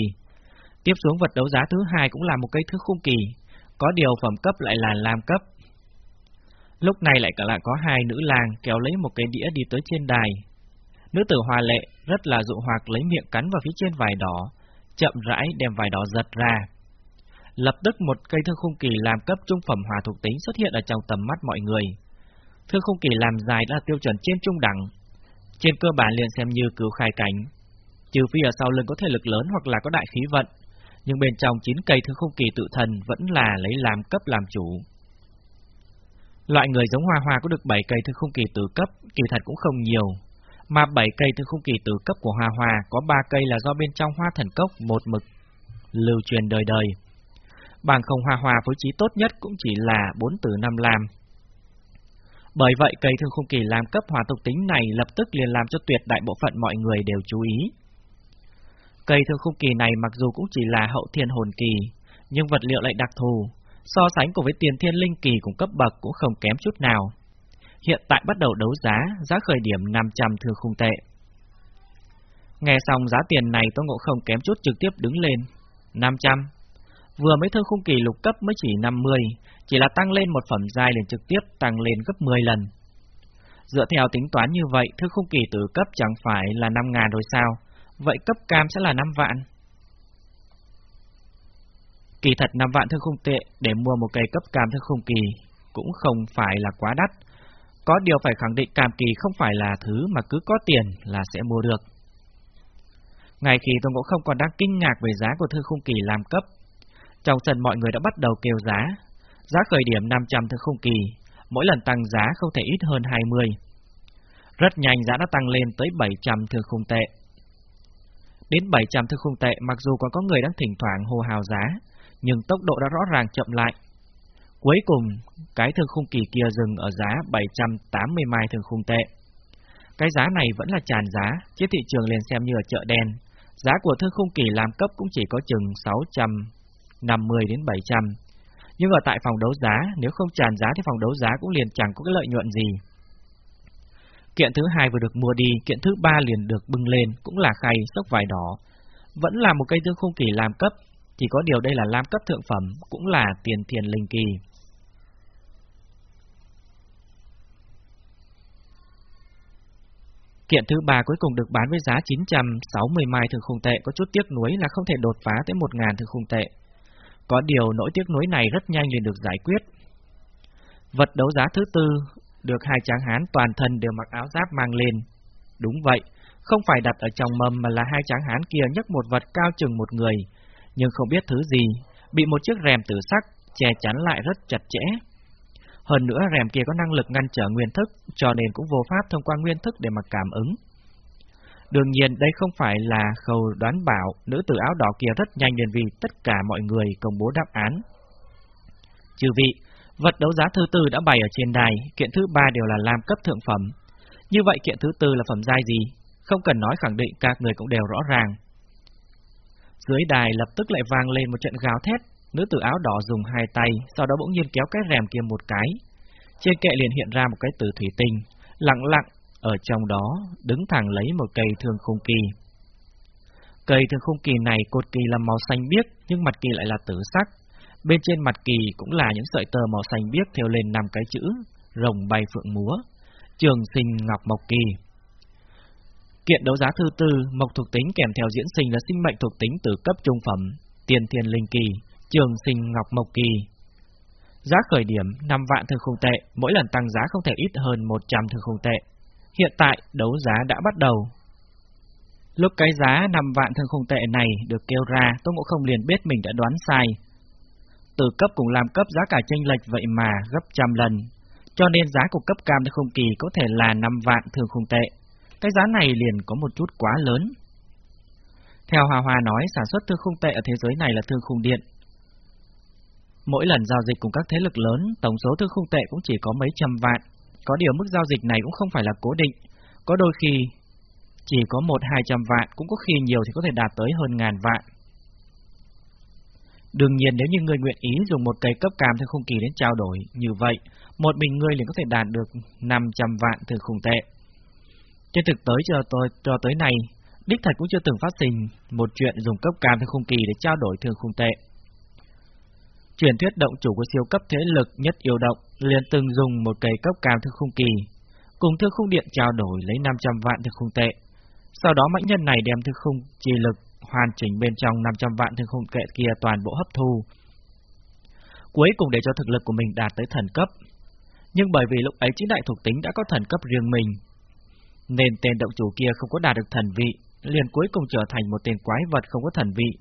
S1: Tiếp xuống vật đấu giá thứ hai cũng là một cây thương khung kỳ, có điều phẩm cấp lại là lam cấp. Lúc này lại cả lại có hai nữ làng kéo lấy một cái đĩa đi tới trên đài. Nữ tử hòa lệ rất là dụ hoạt lấy miệng cắn vào phía trên vải đỏ, chậm rãi đem vải đỏ giật ra. Lập tức một cây thương khung kỳ làm cấp trung phẩm hòa thuộc tính xuất hiện ở trong tầm mắt mọi người. Thương khung kỳ làm dài đã là tiêu chuẩn trên trung đẳng. Trên cơ bản liền xem như cứu khai cánh. Trừ phi ở sau lưng có thể lực lớn hoặc là có đại khí vận, nhưng bên trong chín cây thương khung kỳ tự thần vẫn là lấy làm cấp làm chủ. Loại người giống hoa hoa có được 7 cây thương khung kỳ tự cấp, kỳ thật cũng không nhiều, mà 7 cây thương khung kỳ tử cấp của hoa hoa có 3 cây là do bên trong hoa thần cốc một mực lưu truyền đời đời. Bằng không hoa hoa phối trí tốt nhất cũng chỉ là 4 từ năm lam. Bởi vậy cây thương khung kỳ làm cấp hòa tục tính này lập tức liền làm cho tuyệt đại bộ phận mọi người đều chú ý. Cây thương khung kỳ này mặc dù cũng chỉ là hậu thiên hồn kỳ, nhưng vật liệu lại đặc thù, so sánh cùng với tiền thiên linh kỳ cùng cấp bậc cũng không kém chút nào. Hiện tại bắt đầu đấu giá, giá khởi điểm 500 thương khung tệ. Nghe xong giá tiền này Tô Ngộ Không kém chút trực tiếp đứng lên. 500. Vừa mới thương khung kỳ lục cấp mới chỉ 50, chỉ là tăng lên một phẩm giai liền trực tiếp tăng lên gấp 10 lần. Dựa theo tính toán như vậy, thương khung kỳ từ cấp chẳng phải là 5 ngàn rồi sao? Vậy cấp cam sẽ là 5 vạn. Kỳ thật 5 vạn thương khung tệ để mua một cây cấp cam thương khung kỳ cũng không phải là quá đắt. Có điều phải khẳng định cam kỳ không phải là thứ mà cứ có tiền là sẽ mua được. Ngày khi tôi cũng không còn đang kinh ngạc về giá của thư khung kỳ làm cấp. Trong sân mọi người đã bắt đầu kêu giá. Giá khởi điểm 500 thư khung kỳ, mỗi lần tăng giá không thể ít hơn 20. Rất nhanh giá đã tăng lên tới 700 thư khung tệ. Đến 700 thư khung tệ mặc dù còn có người đang thỉnh thoảng hô hào giá, nhưng tốc độ đã rõ ràng chậm lại. Cuối cùng, cái thương khung kỳ kia dừng ở giá 780 mai thương khung tệ. Cái giá này vẫn là tràn giá, trên thị trường liền xem như ở chợ đen. Giá của thương khung kỳ làm cấp cũng chỉ có chừng 650 đến 700. Nhưng ở tại phòng đấu giá, nếu không tràn giá thì phòng đấu giá cũng liền chẳng có cái lợi nhuận gì. Kiện thứ hai vừa được mua đi, kiện thứ ba liền được bưng lên, cũng là khay, sốc vải đỏ. Vẫn là một cây thương khung kỳ làm cấp, chỉ có điều đây là lam cấp thượng phẩm, cũng là tiền thiền linh kỳ. Kiện thứ ba cuối cùng được bán với giá 960 mai thường khung tệ, có chút tiếc nuối là không thể đột phá tới 1.000 thường khung tệ. Có điều nỗi tiếc nuối này rất nhanh liền được giải quyết. Vật đấu giá thứ tư được hai tráng hán toàn thân đều mặc áo giáp mang lên. Đúng vậy, không phải đặt ở trong mâm mà là hai tráng hán kia nhấc một vật cao chừng một người, nhưng không biết thứ gì, bị một chiếc rèm tử sắc che chắn lại rất chặt chẽ. Hơn nữa rèm kia có năng lực ngăn trở nguyên thức, cho nên cũng vô pháp thông qua nguyên thức để mà cảm ứng. Đương nhiên đây không phải là khâu đoán bảo, nữ tử áo đỏ kia rất nhanh liền vì tất cả mọi người công bố đáp án. Trừ vị, vật đấu giá thứ tư đã bày ở trên đài, kiện thứ ba đều là làm cấp thượng phẩm. Như vậy kiện thứ tư là phẩm giai gì? Không cần nói khẳng định các người cũng đều rõ ràng. Dưới đài lập tức lại vang lên một trận gào thét, nữ tử áo đỏ dùng hai tay, sau đó bỗng nhiên kéo cái rèm kia một cái. Trên kệ liền hiện ra một cái tử thủy tinh, lặng lặng, ở trong đó đứng thẳng lấy một cây thương khung kỳ. Cây thương khung kỳ này cột kỳ là màu xanh biếc, nhưng mặt kỳ lại là tử sắc. Bên trên mặt kỳ cũng là những sợi tơ màu xanh biếc theo lên năm cái chữ, rồng bay phượng múa, trường sinh ngọc mộc kỳ. Kiện đấu giá thứ tư, mộc thuộc tính kèm theo diễn sinh là sinh mệnh thuộc tính từ cấp trung phẩm, tiền thiên linh kỳ, trường sinh ngọc mộc kỳ. Giá khởi điểm 5 vạn thương khung tệ, mỗi lần tăng giá không thể ít hơn 100 thương khung tệ. Hiện tại, đấu giá đã bắt đầu. Lúc cái giá 5 vạn thương khung tệ này được kêu ra, Tô Ngộ Không liền biết mình đã đoán sai. Từ cấp cùng làm cấp giá cả chênh lệch vậy mà gấp trăm lần, cho nên giá của cấp cam thương khung kỳ có thể là 5 vạn thương khung tệ. Cái giá này liền có một chút quá lớn. Theo Hòa Hòa nói, sản xuất thương khung tệ ở thế giới này là thương khung điện. Mỗi lần giao dịch cùng các thế lực lớn, tổng số thư khung tệ cũng chỉ có mấy trăm vạn. Có điều mức giao dịch này cũng không phải là cố định, có đôi khi chỉ có một hai trăm vạn, cũng có khi nhiều thì có thể đạt tới hơn ngàn vạn. Đương nhiên nếu như người nguyện ý dùng một cây cấp cam thư khung kỳ đến trao đổi, như vậy, một mình người liền có thể đạt được 500 vạn thư khung tệ. Trên thực tới cho tôi cho tới này, đích thật cũng chưa từng phát sinh một chuyện dùng cấp cam thư khung kỳ để trao đổi thư khung tệ. Truyền thuyết động chủ của siêu cấp thế lực nhất yêu động liền từng dùng một cây cấp cao thương khung kỳ, cùng thương khung điện trao đổi lấy 500 vạn thương khung tệ. Sau đó mãnh nhân này đem thương khung trì lực hoàn chỉnh bên trong 500 vạn thương khung tệ kia toàn bộ hấp thu. Cuối cùng để cho thực lực của mình đạt tới thần cấp. Nhưng bởi vì lúc ấy chính đại thuộc tính đã có thần cấp riêng mình, nên tên động chủ kia không có đạt được thần vị, liền cuối cùng trở thành một tên quái vật không có thần vị,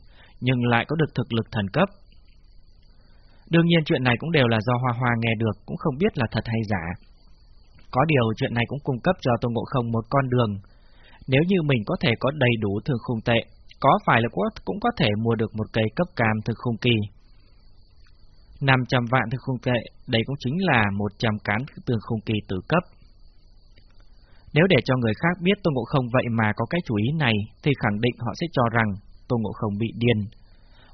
S1: nhưng lại có được thực lực thần cấp. Đương nhiên chuyện này cũng đều là do Hoa Hoa nghe được, cũng không biết là thật hay giả. Có điều chuyện này cũng cung cấp cho Tôn Ngộ Không một con đường. Nếu như mình có thể có đầy đủ thường khung tệ, có phải là cũng có thể mua được một cây cấp cam thương khung kỳ. 500 vạn thương khung tệ, đây cũng chính là 100 cán thương khung kỳ tử cấp. Nếu để cho người khác biết Tôn Ngộ Không vậy mà có cái chủ ý này, thì khẳng định họ sẽ cho rằng Tôn Ngộ Không bị điên.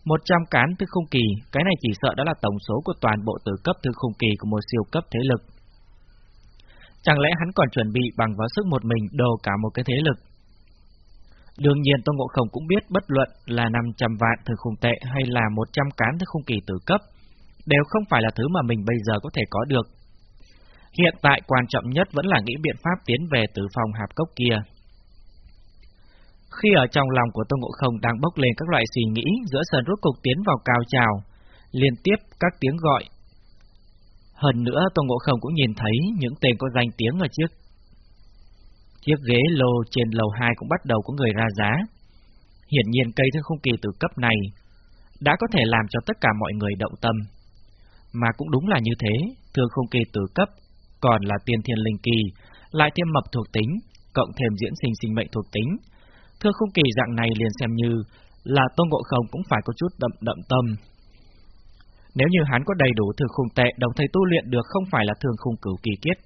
S1: 100 cán thư khung kỳ, cái này chỉ sợ đó là tổng số của toàn bộ tử cấp thư khung kỳ của một siêu cấp thế lực. Chẳng lẽ hắn còn chuẩn bị bằng vào sức một mình đồ cả một cái thế lực? Đương nhiên Tôn Ngộ Không cũng biết bất luận là 500 vạn thư khung tệ hay là 100 cán thư khung kỳ tử cấp, đều không phải là thứ mà mình bây giờ có thể có được. Hiện tại quan trọng nhất vẫn là nghĩ biện pháp tiến về từ phòng hạp cốc kia. Khi ở trong lòng của Tôn Ngộ Không đang bốc lên các loại suy nghĩ, giữa sân rốt cục tiến vào cao trào, liên tiếp các tiếng gọi. Hơn nữa Tôn Ngộ Không cũng nhìn thấy những tên có danh tiếng ở chiếc chiếc ghế lô trên lầu 2 cũng bắt đầu có người ra giá. Hiển nhiên cây thương không kỳ từ cấp này đã có thể làm cho tất cả mọi người động tâm. Mà cũng đúng là như thế, thương không kỳ từ cấp còn là tiên thiên linh kỳ, lại thêm mập thuộc tính, cộng thêm diễn sinh sinh mệnh thuộc tính, Thưa khung kỳ dạng này liền xem như là Tôn Ngộ Không cũng phải có chút đậm đậm tâm. Nếu như hắn có đầy đủ thường khung tệ đồng thời tu luyện được không phải là thường khung cửu kỳ kiết,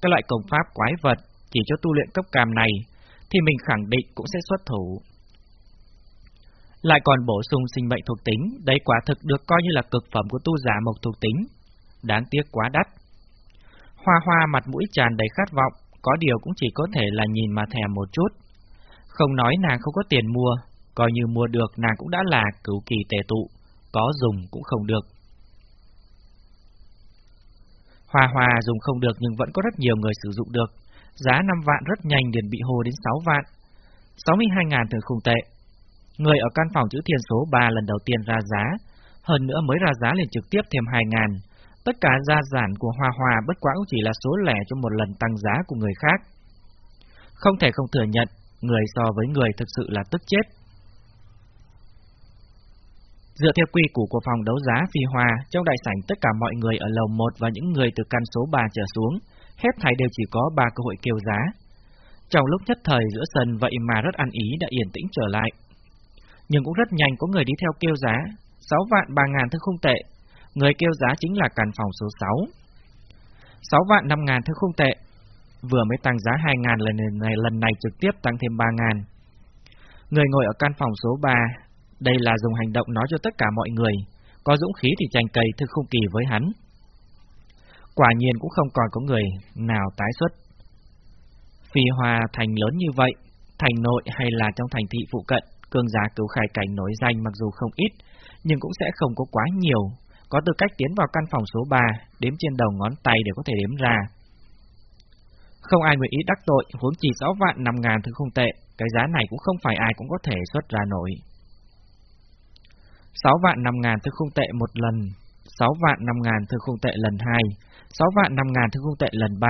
S1: các loại công pháp quái vật chỉ cho tu luyện cấp cam này, thì mình khẳng định cũng sẽ xuất thủ. Lại còn bổ sung sinh mệnh thuộc tính, đây quả thực được coi như là cực phẩm của tu giả mộc thuộc tính. Đáng tiếc quá đắt. Hoa hoa mặt mũi tràn đầy khát vọng, có điều cũng chỉ có thể là nhìn mà thèm một chút. Không nói nàng không có tiền mua, coi như mua được nàng cũng đã là cứu kỳ tề tụ, có dùng cũng không được. Hòa hòa dùng không được nhưng vẫn có rất nhiều người sử dụng được, giá 5 vạn rất nhanh liền bị hồ đến 6 vạn, 62 ngàn từ khung tệ. Người ở căn phòng chữ thiên số 3 lần đầu tiên ra giá, hơn nữa mới ra giá liền trực tiếp thêm 2 ngàn. Tất cả gia giản của Hoa Hoa bất quá cũng chỉ là số lẻ cho một lần tăng giá của người khác. Không thể không thừa nhận, người so với người thực sự là tức chết. Dựa theo quy củ của phòng đấu giá phi hòa, trong đại sảnh tất cả mọi người ở lầu 1 và những người từ căn số 3 trở xuống, hết thảy đều chỉ có 3 cơ hội kêu giá. Trong lúc nhất thời giữa sân vậy mà rất ăn ý đã yên tĩnh trở lại. Nhưng cũng rất nhanh có người đi theo kêu giá, 6 vạn 3 ngàn thư không tệ, người kêu giá chính là căn phòng số 6. 6 vạn 5 ngàn thư không tệ, vừa mới tăng giá 2.000 lần này, lần này trực tiếp tăng thêm 3.000 Người ngồi ở căn phòng số 3, đây là dùng hành động nói cho tất cả mọi người, có dũng khí thì tranh cây thực không kỳ với hắn. Quả nhiên cũng không còn có người nào tái xuất. Phi hòa thành lớn như vậy, thành nội hay là trong thành thị phụ cận, cương giá cứu khai cảnh nổi danh mặc dù không ít, nhưng cũng sẽ không có quá nhiều, có tư cách tiến vào căn phòng số 3, đếm trên đầu ngón tay để có thể đếm ra. Không ai nguyện ý đắc tội, huống chỉ 6 vạn 5 ngàn thứ không tệ, cái giá này cũng không phải ai cũng có thể xuất ra nổi. 6 vạn 5 ngàn thứ không tệ một lần, 6 vạn 5 ngàn thương khung tệ lần 2, 6 vạn 5 ngàn thương khung tệ lần 3.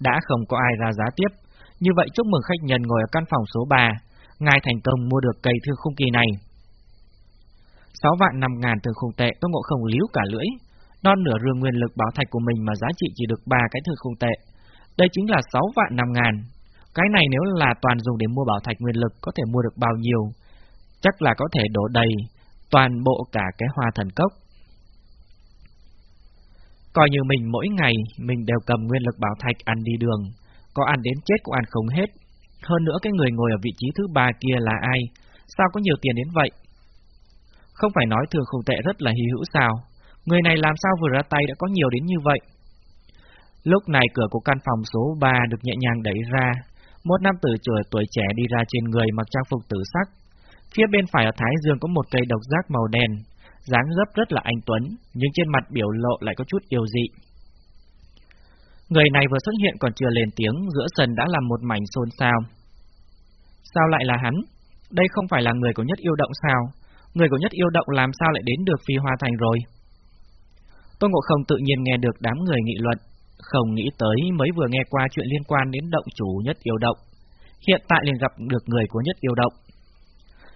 S1: Đã không có ai ra giá tiếp, như vậy chúc mừng khách nhân ngồi ở căn phòng số 3, ngài thành công mua được cây thư khung kỳ này. 6 vạn 5 ngàn thư khung tệ, tôi Ngộ Không líu cả lưỡi, non nửa rương nguyên lực bảo thạch của mình mà giá trị chỉ được 3 cái thư khung tệ. Đây chính là 6 vạn 5 ngàn. Cái này nếu là toàn dùng để mua bảo thạch nguyên lực có thể mua được bao nhiêu? Chắc là có thể đổ đầy toàn bộ cả cái hoa thần cốc. Coi như mình mỗi ngày mình đều cầm nguyên lực bảo thạch ăn đi đường, có ăn đến chết cũng ăn không hết. Hơn nữa cái người ngồi ở vị trí thứ ba kia là ai? Sao có nhiều tiền đến vậy? Không phải nói thường không tệ rất là hy hữu sao? Người này làm sao vừa ra tay đã có nhiều đến như vậy? Lúc này cửa của căn phòng số 3 được nhẹ nhàng đẩy ra. Một nam tử chừa tuổi trẻ đi ra trên người mặc trang phục tử sắc. Phía bên phải ở Thái Dương có một cây độc giác màu đen, dáng dấp rất là anh tuấn, nhưng trên mặt biểu lộ lại có chút yêu dị. Người này vừa xuất hiện còn chưa lên tiếng, giữa sân đã làm một mảnh xôn xao. Sao lại là hắn? Đây không phải là người của nhất yêu động sao? Người của nhất yêu động làm sao lại đến được phi hoa thành rồi? Tôn Ngộ Không tự nhiên nghe được đám người nghị luận, không nghĩ tới mới vừa nghe qua chuyện liên quan đến động chủ nhất yêu động. Hiện tại liền gặp được người của nhất yêu động.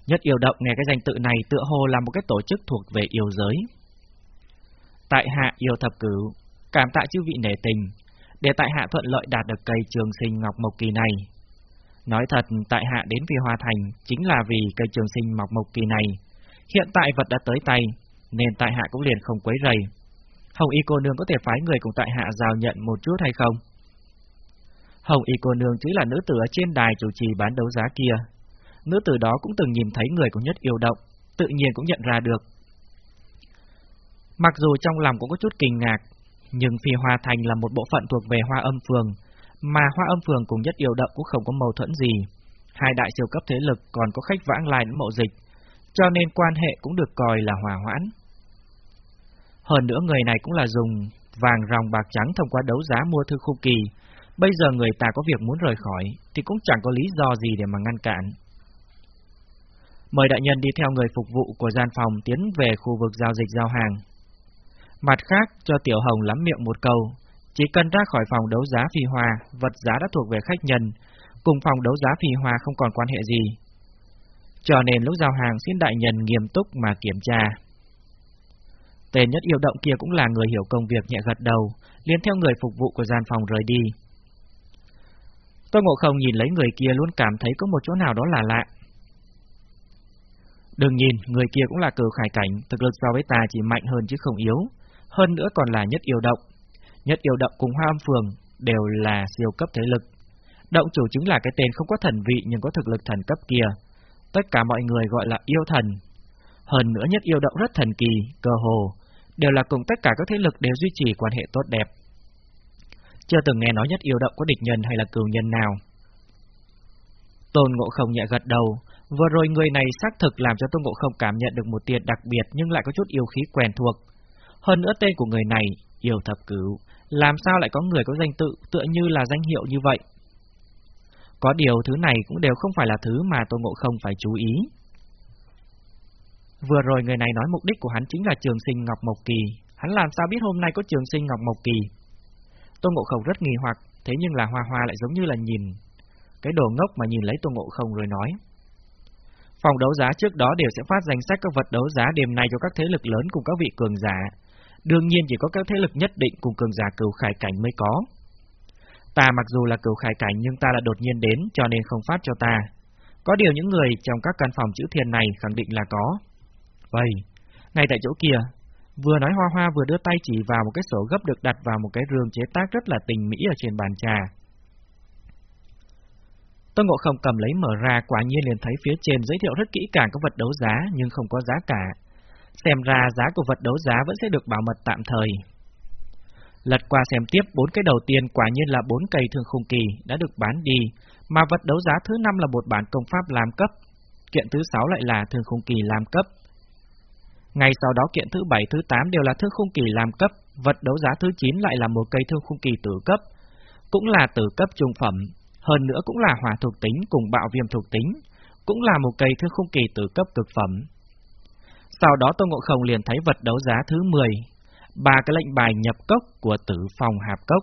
S1: Nhất yêu động nghe cái danh tự này tựa hồ là một cái tổ chức thuộc về yêu giới. Tại hạ yêu thập cửu, cảm tạ chư vị nể tình, để tại hạ thuận lợi đạt được cây trường sinh ngọc mộc kỳ này. Nói thật, tại hạ đến vì Hoa Thành chính là vì cây trường sinh mọc mộc kỳ này. Hiện tại vật đã tới tay, nên tại hạ cũng liền không quấy rầy. Hồng Y cô nương có thể phái người cùng tại hạ giao nhận một chút hay không? Hồng Y cô nương chính là nữ tử ở trên đài chủ trì bán đấu giá kia. Nữ tử đó cũng từng nhìn thấy người của nhất yêu động, tự nhiên cũng nhận ra được. Mặc dù trong lòng cũng có chút kinh ngạc, nhưng Phi Hoa Thành là một bộ phận thuộc về Hoa Âm Phường, mà Hoa Âm Phường cùng nhất yêu động cũng không có mâu thuẫn gì. Hai đại siêu cấp thế lực còn có khách vãng lai lẫn mộ dịch, cho nên quan hệ cũng được coi là hòa hoãn. Hơn nữa người này cũng là dùng vàng ròng bạc trắng thông qua đấu giá mua thư khu kỳ. Bây giờ người ta có việc muốn rời khỏi, thì cũng chẳng có lý do gì để mà ngăn cản. Mời đại nhân đi theo người phục vụ của gian phòng tiến về khu vực giao dịch giao hàng. Mặt khác, cho Tiểu Hồng lắm miệng một câu, chỉ cần ra khỏi phòng đấu giá phi hòa vật giá đã thuộc về khách nhân, cùng phòng đấu giá phi hòa không còn quan hệ gì. Cho nên lúc giao hàng xin đại nhân nghiêm túc mà kiểm tra. Tên nhất yêu động kia cũng là người hiểu công việc nhẹ gật đầu, liền theo người phục vụ của gian phòng rời đi. Tôi ngộ không nhìn lấy người kia luôn cảm thấy có một chỗ nào đó là lạ. Đừng nhìn, người kia cũng là cử khải cảnh, thực lực so với ta chỉ mạnh hơn chứ không yếu, hơn nữa còn là nhất yêu động. Nhất yêu động cùng hoa âm phường đều là siêu cấp thế lực. Động chủ chính là cái tên không có thần vị nhưng có thực lực thần cấp kia. Tất cả mọi người gọi là yêu thần. Hơn nữa nhất yêu động rất thần kỳ, cơ hồ, đều là cùng tất cả các thế lực đều duy trì quan hệ tốt đẹp. Chưa từng nghe nói nhất yêu động có địch nhân hay là cừu nhân nào. Tôn Ngộ Không nhẹ gật đầu, vừa rồi người này xác thực làm cho Tôn Ngộ Không cảm nhận được một tiền đặc biệt nhưng lại có chút yêu khí quen thuộc. Hơn nữa tên của người này, yêu thập cửu, làm sao lại có người có danh tự tựa như là danh hiệu như vậy? Có điều thứ này cũng đều không phải là thứ mà Tôn Ngộ Không phải chú ý. Vừa rồi người này nói mục đích của hắn chính là trường sinh Ngọc Mộc Kỳ, hắn làm sao biết hôm nay có trường sinh Ngọc Mộc Kỳ? Tôn Ngộ Không rất nghi hoặc, thế nhưng là Hoa Hoa lại giống như là nhìn cái đồ ngốc mà nhìn lấy Tôn Ngộ Không rồi nói. Phòng đấu giá trước đó đều sẽ phát danh sách các vật đấu giá đêm nay cho các thế lực lớn cùng các vị cường giả. Đương nhiên chỉ có các thế lực nhất định cùng cường giả cửu khải cảnh mới có. Ta mặc dù là cửu khải cảnh nhưng ta là đột nhiên đến cho nên không phát cho ta. Có điều những người trong các căn phòng chữ thiền này khẳng định là có. Vậy, ngay tại chỗ kia, vừa nói Hoa Hoa vừa đưa tay chỉ vào một cái sổ gấp được đặt vào một cái rương chế tác rất là tình mỹ ở trên bàn trà. Tôn Ngộ Không cầm lấy mở ra quả nhiên liền thấy phía trên giới thiệu rất kỹ càng các vật đấu giá nhưng không có giá cả. Xem ra giá của vật đấu giá vẫn sẽ được bảo mật tạm thời. Lật qua xem tiếp bốn cái đầu tiên quả nhiên là bốn cây thương khung kỳ đã được bán đi, mà vật đấu giá thứ năm là một bản công pháp làm cấp, kiện thứ sáu lại là thương khung kỳ làm cấp, ngay sau đó kiện thứ 7, thứ 8 đều là thương khung kỳ làm cấp, vật đấu giá thứ 9 lại là một cây thương khung kỳ tử cấp, cũng là tử cấp trung phẩm, hơn nữa cũng là hỏa thuộc tính cùng bạo viêm thuộc tính, cũng là một cây thương khung kỳ tử cấp cực phẩm. Sau đó Tô Ngộ Không liền thấy vật đấu giá thứ 10, ba cái lệnh bài nhập cốc của tử phòng hạp cốc.